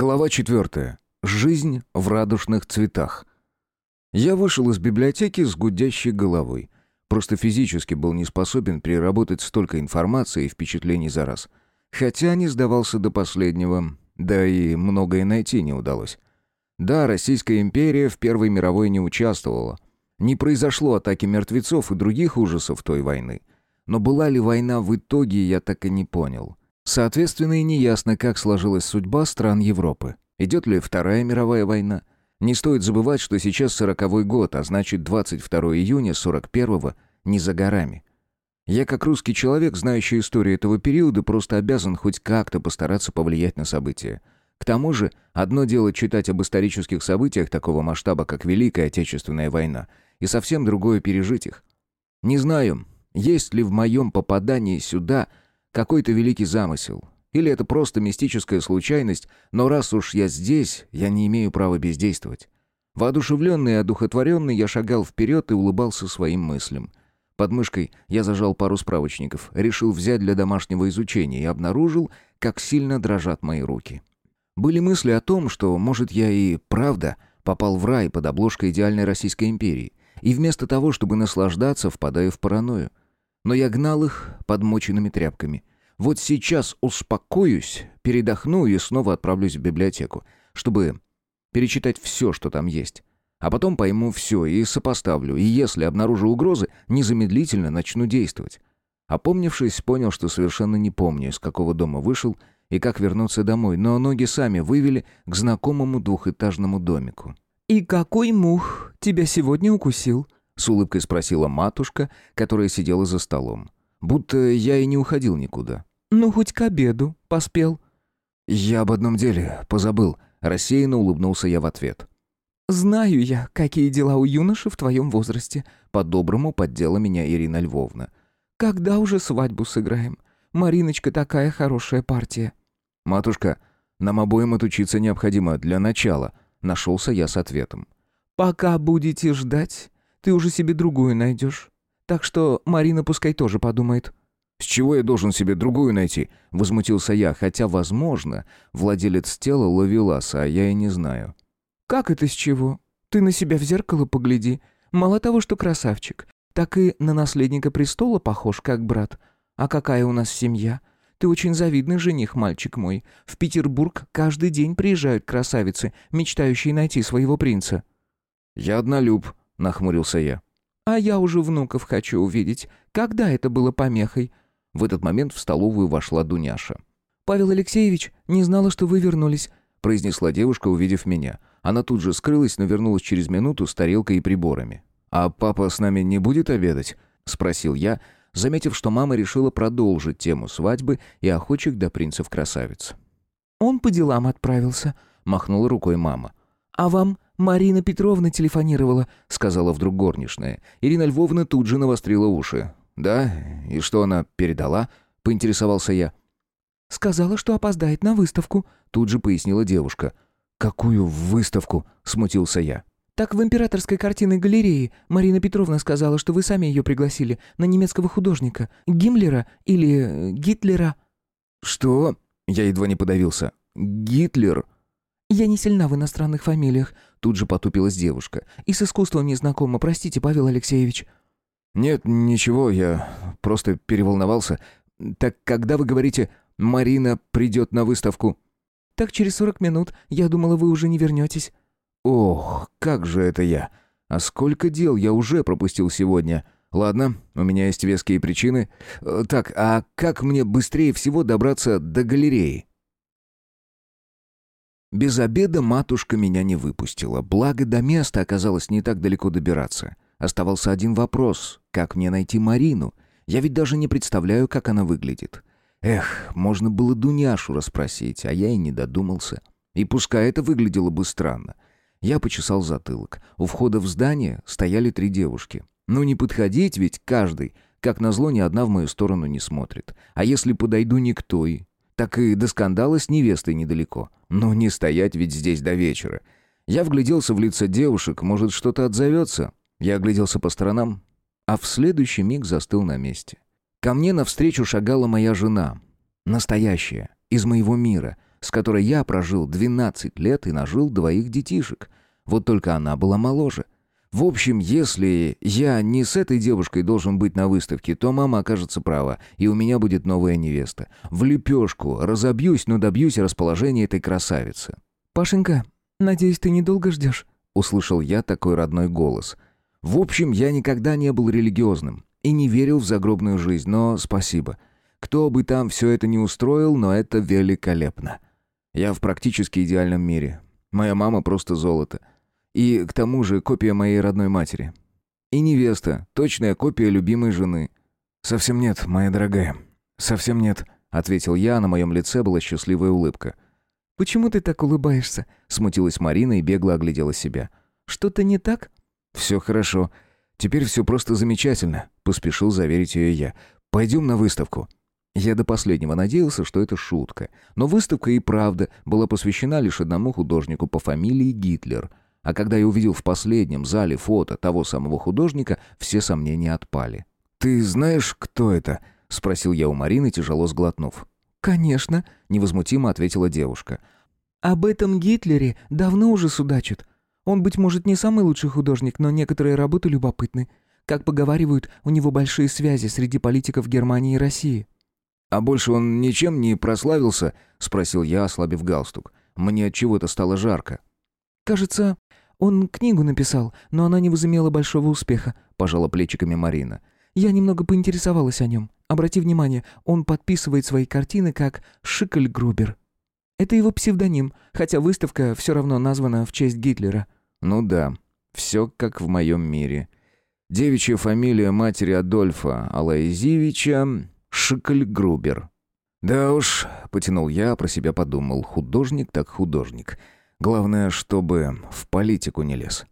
Глава четвертая. Жизнь в радужных цветах. Я вышел из библиотеки с гудящей головой. Просто физически был не способен переработать столько информации и впечатлений за раз. Хотя не сдавался до последнего, да и многое найти не удалось. Да, Российская империя в Первой мировой не участвовала. Не произошло атаки мертвецов и других ужасов той войны. Но была ли война в итоге, я так и не понял. Соответственно, и неясно, как сложилась судьба стран Европы. Идет ли Вторая мировая война? Не стоит забывать, что сейчас сороковой год, а значит 22 июня 41-го не за горами. Я, как русский человек, знающий историю этого периода, просто обязан хоть как-то постараться повлиять на события. К тому же, одно дело читать об исторических событиях такого масштаба, как Великая Отечественная война, и совсем другое пережить их. Не знаю, есть ли в моем попадании сюда – какой-то великий замысел. Или это просто мистическая случайность, но раз уж я здесь, я не имею права бездействовать. Воодушевленный и одухотворенный, я шагал вперед и улыбался своим мыслям. Под мышкой я зажал пару справочников, решил взять для домашнего изучения и обнаружил, как сильно дрожат мои руки. Были мысли о том, что, может, я и правда попал в рай под обложкой идеальной Российской империи, и вместо того, чтобы наслаждаться, впадаю в паранойю. Но я гнал их подмоченными тряпками. Вот сейчас успокоюсь, передохну и снова отправлюсь в библиотеку, чтобы перечитать все, что там есть. А потом пойму все и сопоставлю, и если обнаружу угрозы, незамедлительно начну действовать. Опомнившись, понял, что совершенно не помню, из какого дома вышел и как вернуться домой, но ноги сами вывели к знакомому двухэтажному домику. «И какой мух тебя сегодня укусил?» — с улыбкой спросила матушка, которая сидела за столом. Будто я и не уходил никуда. «Ну, хоть к обеду поспел». «Я об одном деле позабыл», — рассеянно улыбнулся я в ответ. «Знаю я, какие дела у юноши в твоем возрасте», — по-доброму поддела меня Ирина Львовна. «Когда уже свадьбу сыграем? Мариночка такая хорошая партия». «Матушка, нам обоим отучиться необходимо для начала», — нашелся я с ответом. «Пока будете ждать, ты уже себе другую найдешь. Так что Марина пускай тоже подумает». «С чего я должен себе другую найти?» — возмутился я, хотя, возможно, владелец тела ловеласа, а я и не знаю. «Как это с чего? Ты на себя в зеркало погляди. Мало того, что красавчик, так и на наследника престола похож, как брат. А какая у нас семья? Ты очень завидный жених, мальчик мой. В Петербург каждый день приезжают красавицы, мечтающие найти своего принца». «Я однолюб», — нахмурился я. «А я уже внуков хочу увидеть. Когда это было помехой?» В этот момент в столовую вошла Дуняша. «Павел Алексеевич, не знала, что вы вернулись», — произнесла девушка, увидев меня. Она тут же скрылась, но вернулась через минуту с тарелкой и приборами. «А папа с нами не будет обедать?» — спросил я, заметив, что мама решила продолжить тему свадьбы и охочек до принцев-красавиц. «Он по делам отправился», — махнула рукой мама. «А вам Марина Петровна телефонировала», — сказала вдруг горничная. Ирина Львовна тут же навострила уши. «Да? И что она передала?» — поинтересовался я. «Сказала, что опоздает на выставку», — тут же пояснила девушка. «Какую выставку?» — смутился я. «Так в императорской картинной галерее Марина Петровна сказала, что вы сами ее пригласили на немецкого художника. Гиммлера или э, Гитлера». «Что?» — я едва не подавился. «Гитлер?» «Я не сильна в иностранных фамилиях», — тут же потупилась девушка. «И с искусством не знакома, простите, Павел Алексеевич». «Нет, ничего, я просто переволновался. Так когда вы говорите, Марина придет на выставку?» «Так через сорок минут. Я думала, вы уже не вернетесь». «Ох, как же это я! А сколько дел я уже пропустил сегодня!» «Ладно, у меня есть веские причины. Э, так, а как мне быстрее всего добраться до галереи?» Без обеда матушка меня не выпустила, благо до места оказалось не так далеко добираться. Оставался один вопрос. Как мне найти Марину? Я ведь даже не представляю, как она выглядит. Эх, можно было Дуняшу расспросить, а я и не додумался. И пускай это выглядело бы странно. Я почесал затылок. У входа в здание стояли три девушки. Ну не подходить ведь каждый. Как назло, ни одна в мою сторону не смотрит. А если подойду никто и... Так и до скандала с невестой недалеко. Но не стоять ведь здесь до вечера. Я вгляделся в лица девушек, может, что-то отзовется. Я огляделся по сторонам, а в следующий миг застыл на месте. Ко мне навстречу шагала моя жена. Настоящая, из моего мира, с которой я прожил 12 лет и нажил двоих детишек. Вот только она была моложе. В общем, если я не с этой девушкой должен быть на выставке, то мама окажется права, и у меня будет новая невеста. В лепешку разобьюсь, но добьюсь расположения этой красавицы. «Пашенька, надеюсь, ты недолго ждешь?» Услышал я такой родной голос. В общем, я никогда не был религиозным и не верил в загробную жизнь, но спасибо. Кто бы там все это не устроил, но это великолепно. Я в практически идеальном мире. Моя мама просто золото. И к тому же копия моей родной матери. И невеста, точная копия любимой жены. «Совсем нет, моя дорогая. Совсем нет», — ответил я, на моем лице была счастливая улыбка. «Почему ты так улыбаешься?» — смутилась Марина и бегло оглядела себя. «Что-то не так?» «Все хорошо. Теперь все просто замечательно», — поспешил заверить ее я. «Пойдем на выставку». Я до последнего надеялся, что это шутка. Но выставка и правда была посвящена лишь одному художнику по фамилии Гитлер. А когда я увидел в последнем зале фото того самого художника, все сомнения отпали. «Ты знаешь, кто это?» — спросил я у Марины, тяжело сглотнув. «Конечно», — невозмутимо ответила девушка. «Об этом Гитлере давно уже судачат. Он, быть может, не самый лучший художник, но некоторые работы любопытны. Как поговаривают, у него большие связи среди политиков Германии и России». «А больше он ничем не прославился?» — спросил я, ослабив галстук. Мне от чего-то стало жарко. «Кажется, он книгу написал, но она не возымела большого успеха», — пожала плечиками Марина. «Я немного поинтересовалась о нем. Обрати внимание, он подписывает свои картины как Шикельгрубер. Это его псевдоним, хотя выставка все равно названа в честь Гитлера». «Ну да, все как в моем мире. Девичья фамилия матери Адольфа Алаизевича Шикельгрубер. Да уж, потянул я, про себя подумал, художник так художник. Главное, чтобы в политику не лез.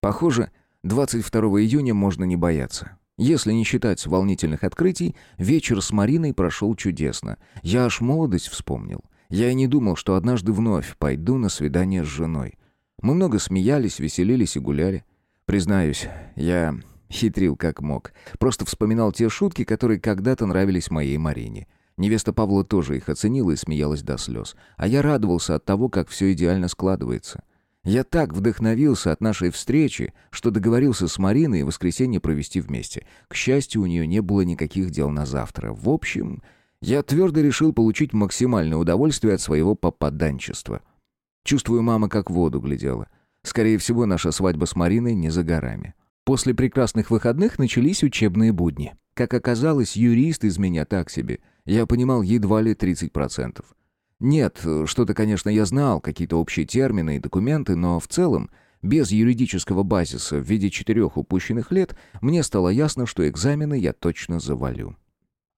Похоже, 22 июня можно не бояться. Если не считать волнительных открытий, вечер с Мариной прошел чудесно. Я аж молодость вспомнил. Я и не думал, что однажды вновь пойду на свидание с женой. Мы много смеялись, веселились и гуляли. Признаюсь, я Хитрил как мог. Просто вспоминал те шутки, которые когда-то нравились моей Марине. Невеста Павла тоже их оценила и смеялась до слез. А я радовался от того, как все идеально складывается. Я так вдохновился от нашей встречи, что договорился с Мариной в воскресенье провести вместе. К счастью, у нее не было никаких дел на завтра. В общем, я твердо решил получить максимальное удовольствие от своего попаданчества. Чувствую, мама как в воду глядела. Скорее всего, наша свадьба с Мариной не за горами. После прекрасных выходных начались учебные будни. Как оказалось, юрист из меня так себе. Я понимал едва ли 30%. Нет, что-то, конечно, я знал, какие-то общие термины и документы, но в целом, без юридического базиса в виде четырех упущенных лет, мне стало ясно, что экзамены я точно завалю.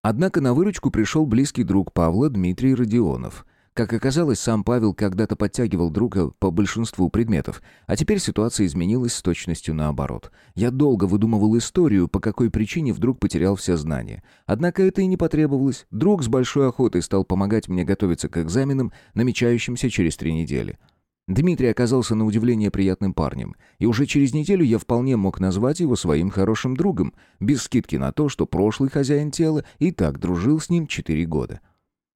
Однако на выручку пришел близкий друг Павла Дмитрий Родионов. Как оказалось, сам Павел когда-то подтягивал друга по большинству предметов, а теперь ситуация изменилась с точностью наоборот. Я долго выдумывал историю, по какой причине вдруг потерял все знания. Однако это и не потребовалось. Друг с большой охотой стал помогать мне готовиться к экзаменам, намечающимся через три недели. Дмитрий оказался на удивление приятным парнем, и уже через неделю я вполне мог назвать его своим хорошим другом, без скидки на то, что прошлый хозяин тела и так дружил с ним четыре года.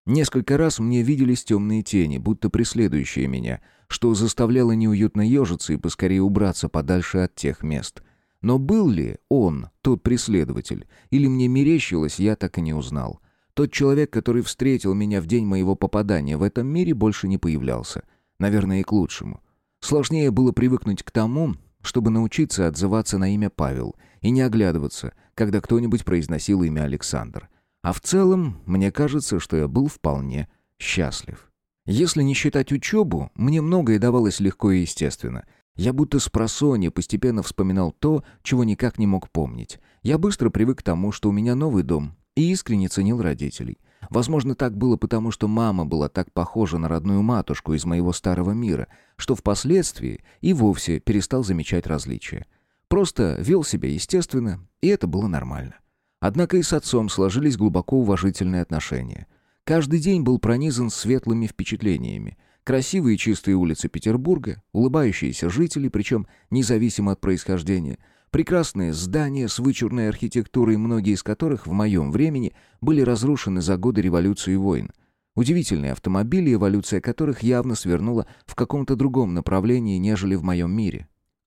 Несколько раз мне виделись темные тени, будто преследующие меня, что заставляло неуютно ежиться и поскорее убраться подальше от тех мест. Но был ли он, тот преследователь, или мне мерещилось, я так и не узнал. Тот человек, который встретил меня в день моего попадания в этом мире, больше не появлялся. Наверное, и к лучшему. Сложнее было привыкнуть к тому, чтобы научиться отзываться на имя Павел и не оглядываться, когда кто-нибудь произносил имя Александр. А в целом, мне кажется, что я был вполне счастлив. Если не считать учебу, мне многое давалось легко и естественно. Я будто с просонья постепенно вспоминал то, чего никак не мог помнить. Я быстро привык к тому, что у меня новый дом, и искренне ценил родителей. Возможно, так было потому, что мама была так похожа на родную матушку из моего старого мира, что впоследствии и вовсе перестал замечать различия. Просто вел себя естественно, и это было нормально. Однако и с отцом сложились глубоко уважительные отношения. Каждый день был пронизан светлыми впечатлениями. Красивые чистые улицы Петербурга, улыбающиеся жители, причем независимо от происхождения, прекрасные здания с вычурной архитектурой, многие из которых в моем времени были разрушены за годы революции и войн. Удивительные автомобили, эволюция которых явно свернула в каком-то другом направлении, нежели в моем мире.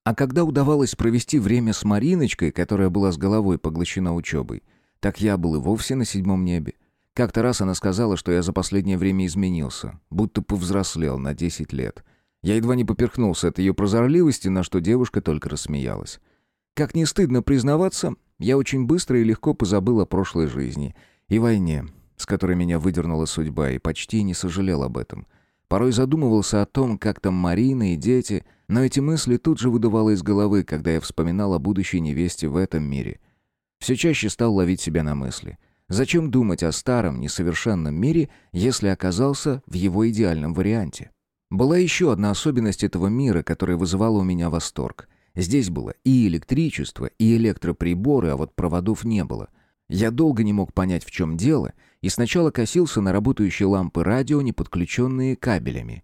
А когда удавалось провести время с Мариночкой, которая была с головой поглощена учебой, так я был и вовсе на седьмом небе. Как-то раз она сказала, что я за последнее время изменился, будто повзрослел на 10 лет. Я едва не поперхнулся от ее прозорливости, на что девушка только рассмеялась. Как не стыдно признаваться, я очень быстро и легко позабыл о прошлой жизни и войне, с которой меня выдернула судьба, и почти не сожалел об этом. Порой задумывался о том, как там Марина и дети, но эти мысли тут же выдувало из головы, когда я вспоминал о будущей невесте в этом мире. Все чаще стал ловить себя на мысли. Зачем думать о старом, несовершенном мире, если оказался в его идеальном варианте? Была еще одна особенность этого мира, которая вызывала у меня восторг. Здесь было и электричество, и электроприборы, а вот проводов не было. Я долго не мог понять, в чем дело, и сначала косился на работающие лампы радио, не подключенные кабелями.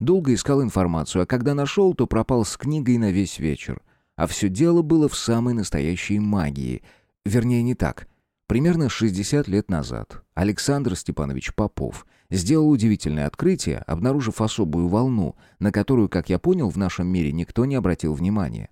Долго искал информацию, а когда нашел, то пропал с книгой на весь вечер. А все дело было в самой настоящей магии. Вернее, не так. Примерно 60 лет назад Александр Степанович Попов сделал удивительное открытие, обнаружив особую волну, на которую, как я понял, в нашем мире никто не обратил внимания.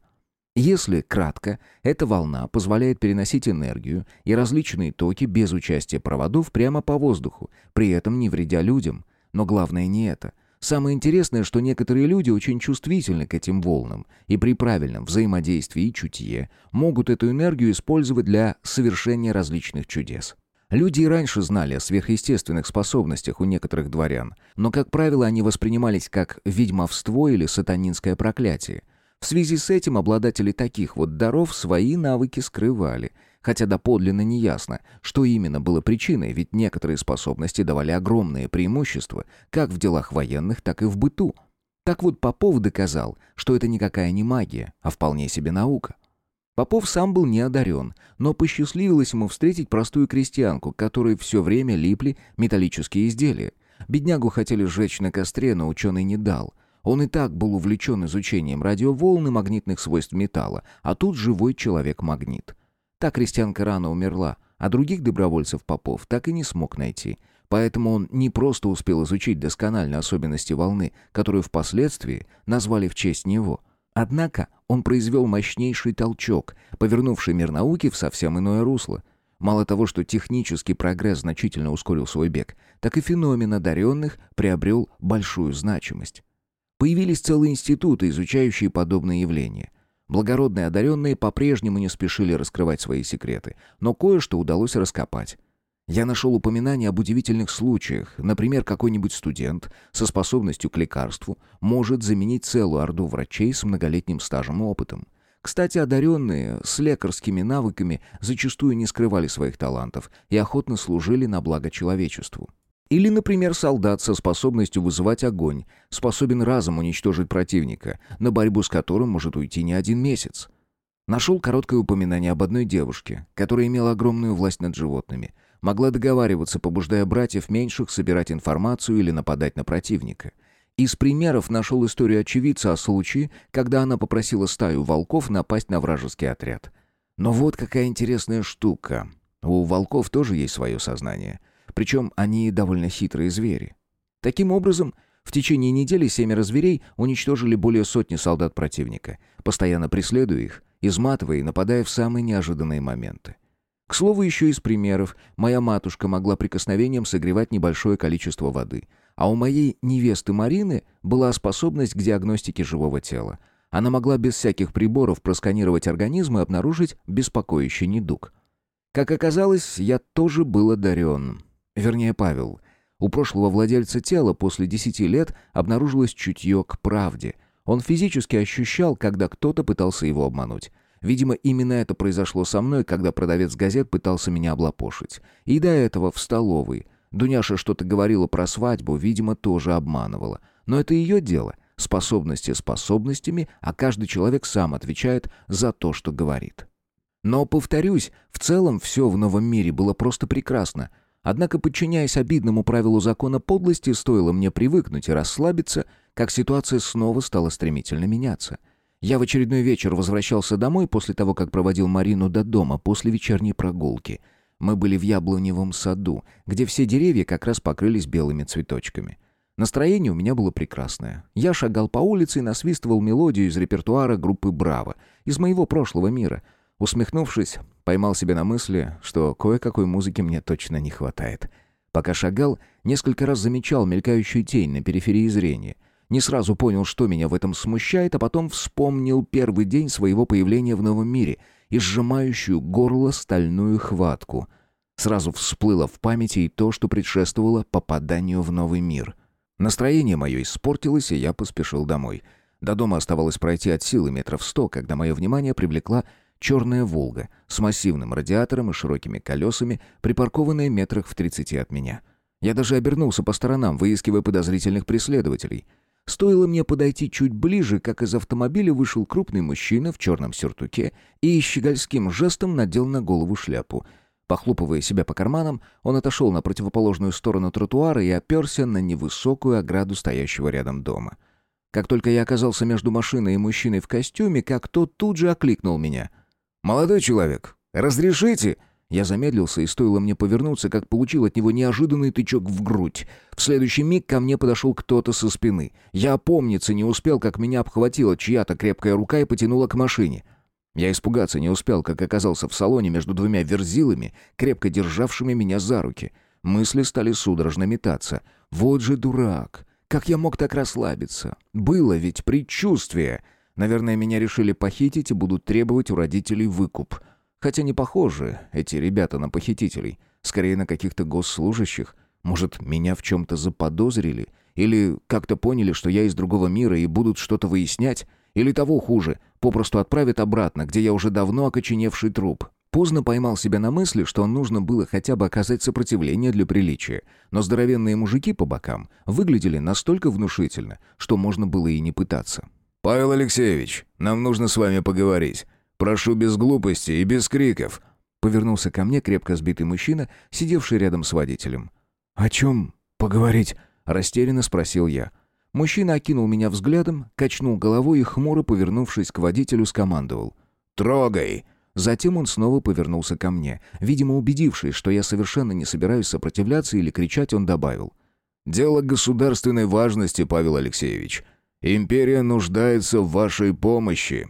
Если кратко, эта волна позволяет переносить энергию и различные токи без участия проводов прямо по воздуху, при этом не вредя людям. Но главное не это. Самое интересное, что некоторые люди очень чувствительны к этим волнам и при правильном взаимодействии и чутье могут эту энергию использовать для совершения различных чудес. Люди и раньше знали о сверхъестественных способностях у некоторых дворян, но, как правило, они воспринимались как ведьмовство или сатанинское проклятие – в связи с этим обладатели таких вот даров свои навыки скрывали, хотя доподлинно не ясно, что именно было причиной, ведь некоторые способности давали огромные преимущества как в делах военных, так и в быту. Так вот Попов доказал, что это никакая не магия, а вполне себе наука. Попов сам был не одарен, но посчастливилось ему встретить простую крестьянку, которой все время липли металлические изделия. Беднягу хотели сжечь на костре, но ученый не дал — он и так был увлечен изучением радиоволн и магнитных свойств металла, а тут живой человек-магнит. Та крестьянка рано умерла, а других добровольцев Попов так и не смог найти. Поэтому он не просто успел изучить досконально особенности волны, которую впоследствии назвали в честь него. Однако он произвел мощнейший толчок, повернувший мир науки в совсем иное русло. Мало того, что технический прогресс значительно ускорил свой бег, так и феномен одаренных приобрел большую значимость. Появились целые институты, изучающие подобные явления. Благородные одаренные по-прежнему не спешили раскрывать свои секреты, но кое-что удалось раскопать. Я нашел упоминания об удивительных случаях. Например, какой-нибудь студент со способностью к лекарству может заменить целую орду врачей с многолетним стажем и опытом. Кстати, одаренные с лекарскими навыками зачастую не скрывали своих талантов и охотно служили на благо человечеству. Или, например, солдат со способностью вызывать огонь, способен разом уничтожить противника, на борьбу с которым может уйти не один месяц. Нашел короткое упоминание об одной девушке, которая имела огромную власть над животными, могла договариваться, побуждая братьев меньших собирать информацию или нападать на противника. Из примеров нашел историю очевидца о случае, когда она попросила стаю волков напасть на вражеский отряд. Но вот какая интересная штука. У волков тоже есть свое сознание — причем они довольно хитрые звери. Таким образом, в течение недели семеро зверей уничтожили более сотни солдат противника, постоянно преследуя их, изматывая и нападая в самые неожиданные моменты. К слову, еще из примеров, моя матушка могла прикосновением согревать небольшое количество воды, а у моей невесты Марины была способность к диагностике живого тела. Она могла без всяких приборов просканировать организм и обнаружить беспокоящий недуг. Как оказалось, я тоже был одарен. Вернее, Павел. У прошлого владельца тела после десяти лет обнаружилось чутье к правде. Он физически ощущал, когда кто-то пытался его обмануть. Видимо, именно это произошло со мной, когда продавец газет пытался меня облапошить. И до этого в столовой. Дуняша что-то говорила про свадьбу, видимо, тоже обманывала. Но это ее дело. Способности способностями, а каждый человек сам отвечает за то, что говорит. Но, повторюсь, в целом все в новом мире было просто прекрасно — Однако, подчиняясь обидному правилу закона подлости, стоило мне привыкнуть и расслабиться, как ситуация снова стала стремительно меняться. Я в очередной вечер возвращался домой после того, как проводил Марину до дома после вечерней прогулки. Мы были в яблоневом саду, где все деревья как раз покрылись белыми цветочками. Настроение у меня было прекрасное. Я шагал по улице и насвистывал мелодию из репертуара группы «Браво», из моего прошлого мира. Усмехнувшись, поймал себя на мысли, что кое-какой музыки мне точно не хватает. Пока шагал, несколько раз замечал мелькающую тень на периферии зрения. Не сразу понял, что меня в этом смущает, а потом вспомнил первый день своего появления в новом мире и сжимающую горло стальную хватку. Сразу всплыло в памяти и то, что предшествовало попаданию в новый мир — Настроение мое испортилось, и я поспешил домой. До дома оставалось пройти от силы метров сто, когда мое внимание привлекла черная «Волга» с массивным радиатором и широкими колесами, припаркованная метрах в тридцати от меня. Я даже обернулся по сторонам, выискивая подозрительных преследователей. Стоило мне подойти чуть ближе, как из автомобиля вышел крупный мужчина в черном сюртуке и щегольским жестом надел на голову шляпу — Похлопывая себя по карманам, он отошел на противоположную сторону тротуара и оперся на невысокую ограду стоящего рядом дома. Как только я оказался между машиной и мужчиной в костюме, как тот тут же окликнул меня. «Молодой человек, разрешите?» Я замедлился, и стоило мне повернуться, как получил от него неожиданный тычок в грудь. В следующий миг ко мне подошел кто-то со спины. Я опомниться не успел, как меня обхватила чья-то крепкая рука и потянула к машине. Я испугаться не успел, как оказался в салоне между двумя верзилами, крепко державшими меня за руки. Мысли стали судорожно метаться. Вот же дурак! Как я мог так расслабиться? Было ведь предчувствие. Наверное, меня решили похитить и будут требовать у родителей выкуп. Хотя не похожи эти ребята на похитителей. Скорее, на каких-то госслужащих. Может, меня в чем-то заподозрили? Или как-то поняли, что я из другого мира и будут что-то выяснять? Или того хуже, попросту отправят обратно, где я уже давно окоченевший труп. Поздно поймал себя на мысли, что нужно было хотя бы оказать сопротивление для приличия. Но здоровенные мужики по бокам выглядели настолько внушительно, что можно было и не пытаться. «Павел Алексеевич, нам нужно с вами поговорить. Прошу без глупости и без криков». Повернулся ко мне крепко сбитый мужчина, сидевший рядом с водителем. «О чем поговорить?» — растерянно спросил я. Мужчина окинул меня взглядом, качнул головой и, хмуро повернувшись к водителю, скомандовал. «Трогай!» Затем он снова повернулся ко мне. Видимо, убедившись, что я совершенно не собираюсь сопротивляться или кричать, он добавил. «Дело государственной важности, Павел Алексеевич. Империя нуждается в вашей помощи».